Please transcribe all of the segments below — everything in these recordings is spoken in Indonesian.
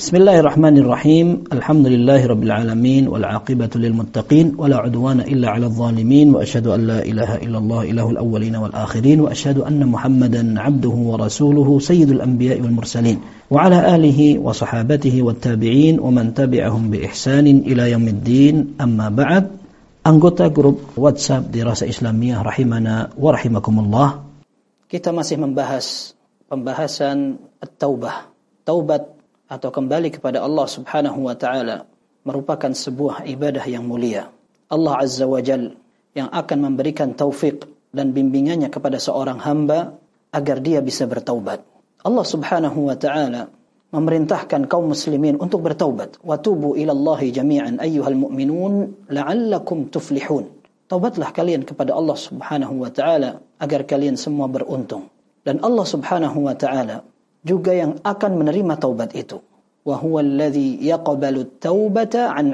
بسم الله الرحمن الرحيم الحمد لله رب العالمين والعاقبة للمتقين ولا عدوان إلا على الظالمين وأشهد أن لا إله إلا الله إله الأولين والآخرين وأشهد أن محمدا عبده ورسوله سيد الأنبياء والمرسلين وعلى آله وصحابته والتابعين ومن تبعهم بإحسان إلى يوم الدين أما بعد anggota grup WhatsApp Dirasa Islamiyah rahimana wa rahimakumullah. Kita masih membahas pembahasan at-taubah. Taubat atau kembali kepada Allah Subhanahu wa taala merupakan sebuah ibadah yang mulia. Allah Azza wa Jal yang akan memberikan taufik dan bimbingannya kepada seorang hamba agar dia bisa bertaubat. Allah Subhanahu wa taala memerintahkan kaum muslimin untuk bertaubat. Wa tubu ila Allah jami'an ayyuhal mu'minun la'allakum tuflihun. Taubatlah kalian kepada Allah Subhanahu wa taala agar kalian semua beruntung. Dan Allah Subhanahu wa taala juga yang akan menerima taubat itu. Wa huwa alladhi yaqbalu taubata an.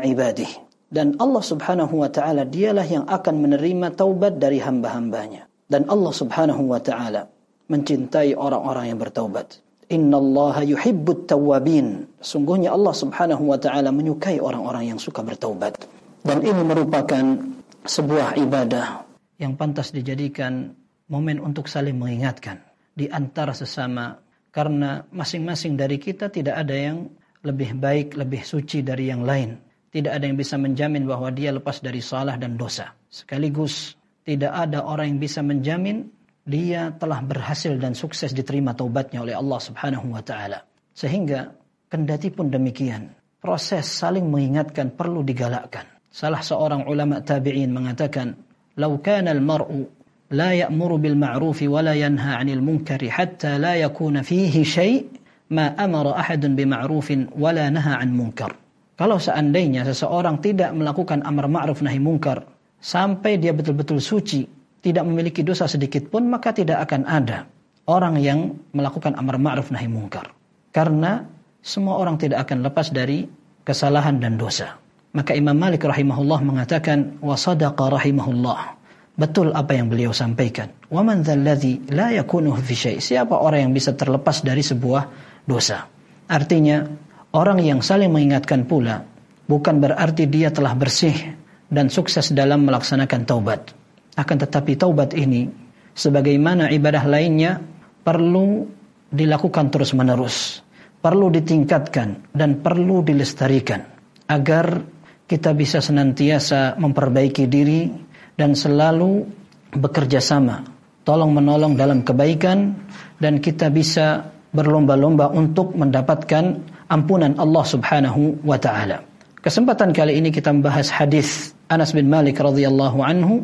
Dan Allah Subhanahu wa taala dialah yang akan menerima taubat dari hamba-hambanya. Dan Allah Subhanahu wa taala mencintai orang-orang yang bertaubat. Inna Allah yuhibbut tawabin. Sungguhnya Allah Subhanahu wa taala menyukai orang-orang yang suka bertaubat. Dan ini merupakan sebuah ibadah yang pantas dijadikan momen untuk saling mengingatkan di antara sesama karena masing-masing dari kita tidak ada yang lebih baik, lebih suci dari yang lain. Tidak ada yang bisa menjamin bahwa dia lepas dari salah dan dosa. Sekaligus tidak ada orang yang bisa menjamin dia telah berhasil dan sukses diterima taubatnya oleh Allah Subhanahu wa taala. Sehingga kendati pun demikian, proses saling mengingatkan perlu digalakkan. Salah seorang ulama tabi'in mengatakan, "Lau kana al-mar'u لا يأمر بالمعروف ولا ينهى عن المنكر حتى لا يكون فيه شيء ma amara ahadun bima'rufin wala naha an munkar. Kalau seandainya seseorang tidak melakukan amar ma'ruf nahi munkar sampai dia betul-betul suci, tidak memiliki dosa sedikit pun maka tidak akan ada orang yang melakukan amar ma'ruf nahi munkar. Karena semua orang tidak akan lepas dari kesalahan dan dosa. Maka Imam Malik rahimahullah mengatakan wa sadaqa rahimahullah. Betul apa yang beliau sampaikan. Wa man la yakunu fi syai'. Siapa orang yang bisa terlepas dari sebuah dosa? Artinya, orang yang saling mengingatkan pula bukan berarti dia telah bersih dan sukses dalam melaksanakan taubat. Akan tetapi taubat ini sebagaimana ibadah lainnya perlu dilakukan terus-menerus, perlu ditingkatkan dan perlu dilestarikan agar kita bisa senantiasa memperbaiki diri dan selalu bekerja sama, tolong menolong dalam kebaikan dan kita bisa berlomba-lomba untuk mendapatkan ampunan Allah Subhanahu wa taala. Kesempatan kali ini kita membahas hadis Anas bin Malik radhiyallahu anhu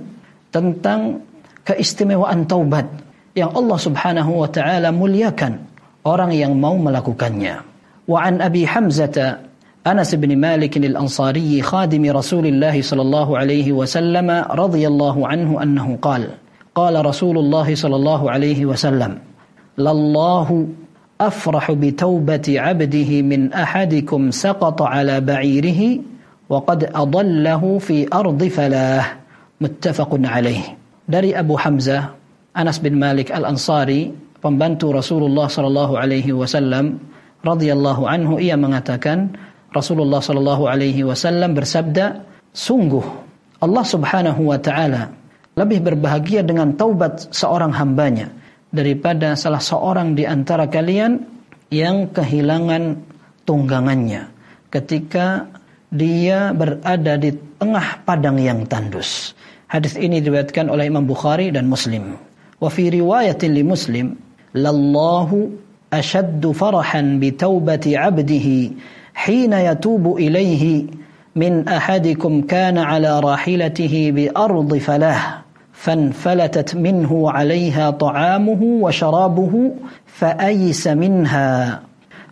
tentang keistimewaan taubat yang Allah Subhanahu wa taala muliakan orang yang mau melakukannya. Wa an Abi Hamzah أنس بن مالك الأنصاري خادم رسول الله صلى الله عليه وسلم رضي الله عنه أنه قال قال رسول الله صلى الله عليه وسلم لله أفرح بتوبة عبده من أحدكم سقط على بعيره وقد wa في أرض فلاه متفق عليه. Dari Abu Hamzah Anas bin Malik Al-Ansari, pembantu Rasulullah sallallahu alaihi wasallam radhiyallahu anhu ia mengatakan, Rasulullah sallallahu alaihi wasallam bersabda, "Sungguh Allah Subhanahu wa taala lebih berbahagia dengan taubat seorang hambanya daripada salah seorang di antara kalian yang kehilangan tunggangannya ketika dia berada di tengah padang yang tandus. Hadis ini diriwayatkan oleh Imam Bukhari dan Muslim. Wa fi riwayatin li Muslim, "Lallahu ashaddu farahan bi taubati 'abdihi hina yatubu ilayhi min ahadikum kana 'ala rahilatihi bi ardi falah." فانفلتت منه عليها طعامه وشرابه فأيس منها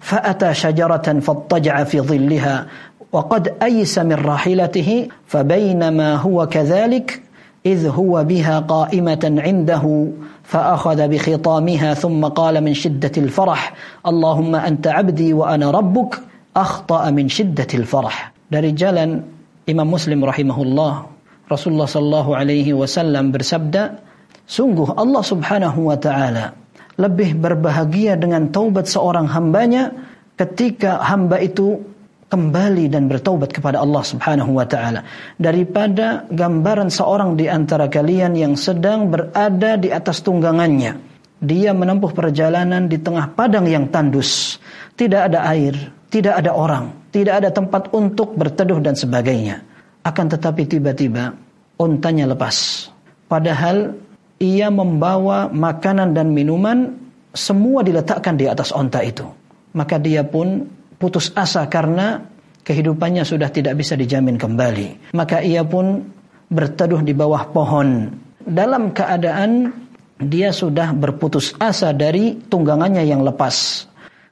فأتى شجرة فاضطجع في ظلها وقد أيس من راحلته فبينما هو كذلك إذ هو بها قائمة عنده فأخذ بخطامها ثم قال من شدة الفرح اللهم أنت عبدي وأنا ربك akhta'a min syiddatil farah. Dari jalan Imam Muslim rahimahullah, Rasulullah sallallahu alaihi wasallam bersabda, sungguh Allah Subhanahu wa taala lebih berbahagia dengan taubat seorang hambanya ketika hamba itu kembali dan bertaubat kepada Allah Subhanahu wa taala. Daripada gambaran seorang di antara kalian yang sedang berada di atas tunggangannya dia menempuh perjalanan di tengah padang yang tandus. Tidak ada air tidak ada orang tidak ada tempat untuk berteduh dan sebagainya akan tetapi tiba-tiba ontanya lepas padahal ia membawa makanan dan minuman semua diletakkan di atas onta itu maka dia pun putus asa karena kehidupannya sudah tidak bisa dijamin kembali. Maka ia pun berteduh di bawah pohon dalam keadaan dia sudah berputus asa dari tunggangannya yang lepas.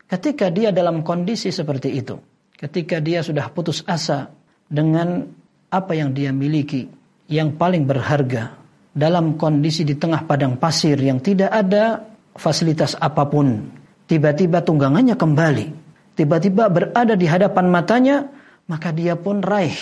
Ketika dia dalam kondisi seperti itu, ketika dia sudah putus asa dengan apa yang dia miliki yang paling berharga dalam kondisi di tengah padang pasir yang tidak ada fasilitas apa pun, tiba-tiba tunggangannya kembali tiba-tiba berada di hadapan matanya, maka dia pun raih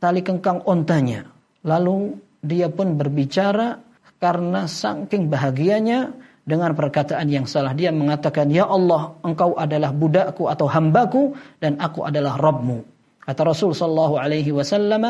tali kengkang ontanya. Lalu dia pun berbicara karena saking bahagianya dengan perkataan yang salah. Dia mengatakan, Ya Allah, engkau adalah budakku atau hambaku dan aku adalah Rabbmu. Kata Rasul sallallahu alaihi wasallam,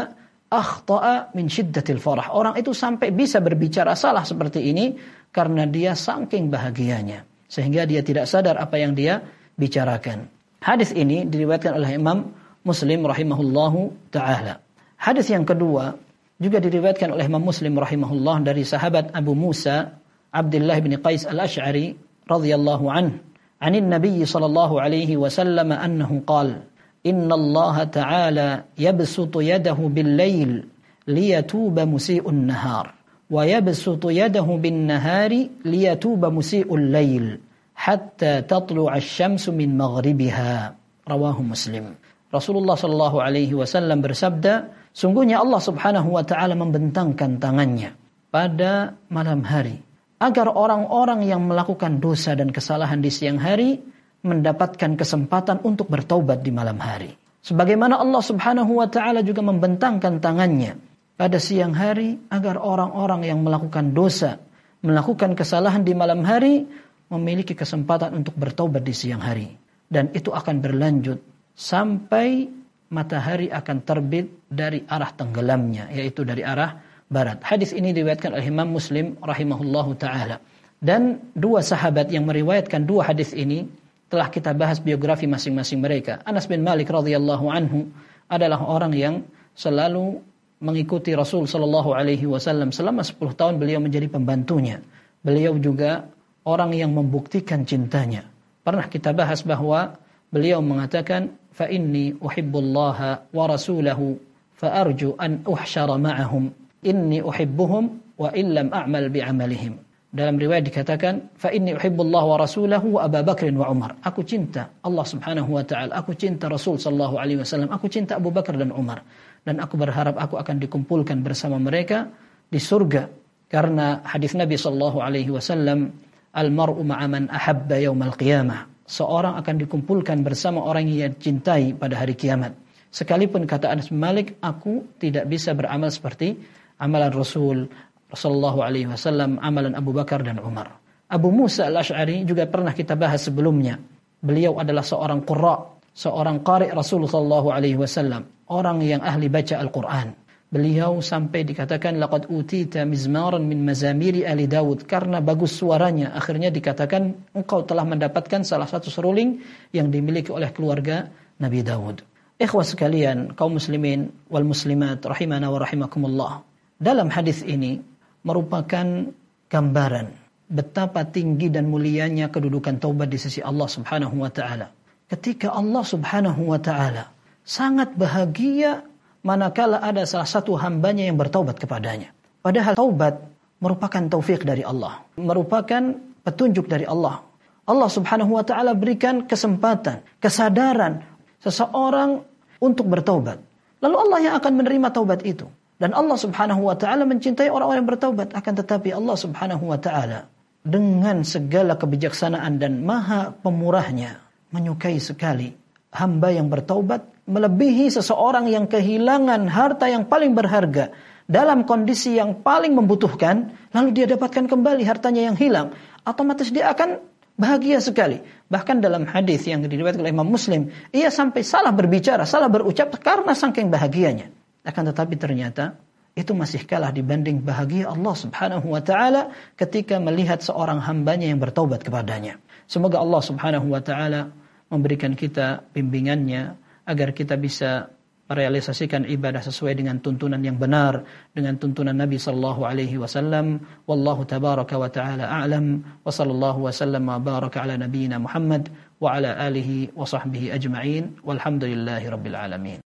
akhta'a min shiddatil farah. Orang itu sampai bisa berbicara salah seperti ini karena dia saking bahagianya sehingga dia tidak sadar apa yang dia bicarakan. Hadis ini diriwayatkan oleh Imam Muslim rahimahullahu taala. Hadis yang kedua juga diriwayatkan oleh Imam Muslim rahimahullah dari sahabat Abu Musa Abdullah bin Qais Al-Asy'ari radhiyallahu anhu. Anin Nabi sallallahu alaihi wasallam annahu qala Inna Allah ta'ala yabsutu yadahu bil-lail liyatuba musii'un nahar wa yabsutu yadahu bin-nahari liyatuba musii'ul lail hatta tatlu'a asy-syamsu min maghribiha. Rawahu Muslim. Rasulullah sallallahu alaihi wasallam bersabda, sungguhnya Allah Subhanahu wa taala membentangkan tangannya pada malam hari agar orang-orang yang melakukan dosa dan kesalahan di siang hari mendapatkan kesempatan untuk bertaubat di malam hari. Sebagaimana Allah Subhanahu wa taala juga membentangkan tangannya pada siang hari agar orang-orang yang melakukan dosa, melakukan kesalahan di malam hari memiliki kesempatan untuk bertobat di siang hari dan itu akan berlanjut sampai matahari akan terbit dari arah tenggelamnya yaitu dari arah barat. Hadis ini diriwayatkan oleh Imam Muslim rahimahullahu taala. Dan dua sahabat yang meriwayatkan dua hadis ini telah kita bahas biografi masing-masing mereka. Anas bin Malik radhiyallahu anhu adalah orang yang selalu mengikuti Rasul sallallahu alaihi wasallam selama 10 tahun beliau menjadi pembantunya. Beliau juga orang yang membuktikan cintanya. Pernah kita bahas bahwa beliau mengatakan fa inni uhibbullaha wa rasulahu fa arju an uhsyara ma'ahum inni uhibbuhum wa illam a'mal bi'amalihim. Dalam riwayat dikatakan fa inni uhibbullaha wa rasulahu wa Abu Bakr wa Umar. Aku cinta Allah Subhanahu wa taala, aku cinta Rasul sallallahu alaihi wasallam, aku cinta Abu Bakar dan Umar dan aku berharap aku akan dikumpulkan bersama mereka di surga karena hadis Nabi sallallahu alaihi wasallam Al-mar'u ma'aman ahabba yaumal qiyamah. Seorang akan dikumpulkan bersama orang yang cintai pada hari kiamat. Sekalipun kata Anas Malik, aku tidak bisa beramal seperti amalan Rasul Rasulullah alaihi wasallam, amalan Abu Bakar dan Umar. Abu Musa al-Ash'ari juga pernah kita bahas sebelumnya. Beliau adalah seorang qurra, seorang qari Rasul sallallahu alaihi wasallam, orang yang ahli baca Al-Qur'an beliau sampai dikatakan laqad utita mizmaran min mazamiri ali Daud karena bagus suaranya akhirnya dikatakan engkau telah mendapatkan salah satu seruling yang dimiliki oleh keluarga Nabi Daud. Ikhwas sekalian, kaum muslimin wal muslimat rahimana wa rahimakumullah. Dalam hadis ini merupakan gambaran betapa tinggi dan mulianya kedudukan taubat di sisi Allah Subhanahu wa taala. Ketika Allah Subhanahu wa taala sangat bahagia manakala ada salah satu hambanya yang bertaubat kepadanya. Padahal taubat merupakan taufik dari Allah, merupakan petunjuk dari Allah. Allah Subhanahu wa taala berikan kesempatan, kesadaran seseorang untuk bertaubat. Lalu Allah yang akan menerima taubat itu. Dan Allah Subhanahu wa taala mencintai orang-orang yang bertaubat, akan tetapi Allah Subhanahu wa taala dengan segala kebijaksanaan dan maha pemurahnya menyukai sekali hamba yang bertaubat melebihi seseorang yang kehilangan harta yang paling berharga dalam kondisi yang paling membutuhkan, lalu dia dapatkan kembali hartanya yang hilang, otomatis dia akan Bahagia sekali. Bahkan dalam hadis yang diriwayatkan oleh Imam Muslim, ia sampai salah berbicara, salah berucap karena saking bahagianya. Akan tetapi ternyata itu masih kalah dibanding bahagia Allah Subhanahu wa taala ketika melihat seorang hambanya yang bertaubat kepadanya. Semoga Allah Subhanahu wa taala memberikan kita bimbingannya agar kita bisa merealisasikan ibadah sesuai dengan tuntunan yang benar dengan tuntunan Nabi sallallahu alaihi wasallam. Wallahu tabaraka wa taala a'lam. Wa sallallahu wasallam wa baraka ala nabiyyina Muhammad wa ala alihi wa sahbihi ajma'in. Walhamdulillahi rabbil alamin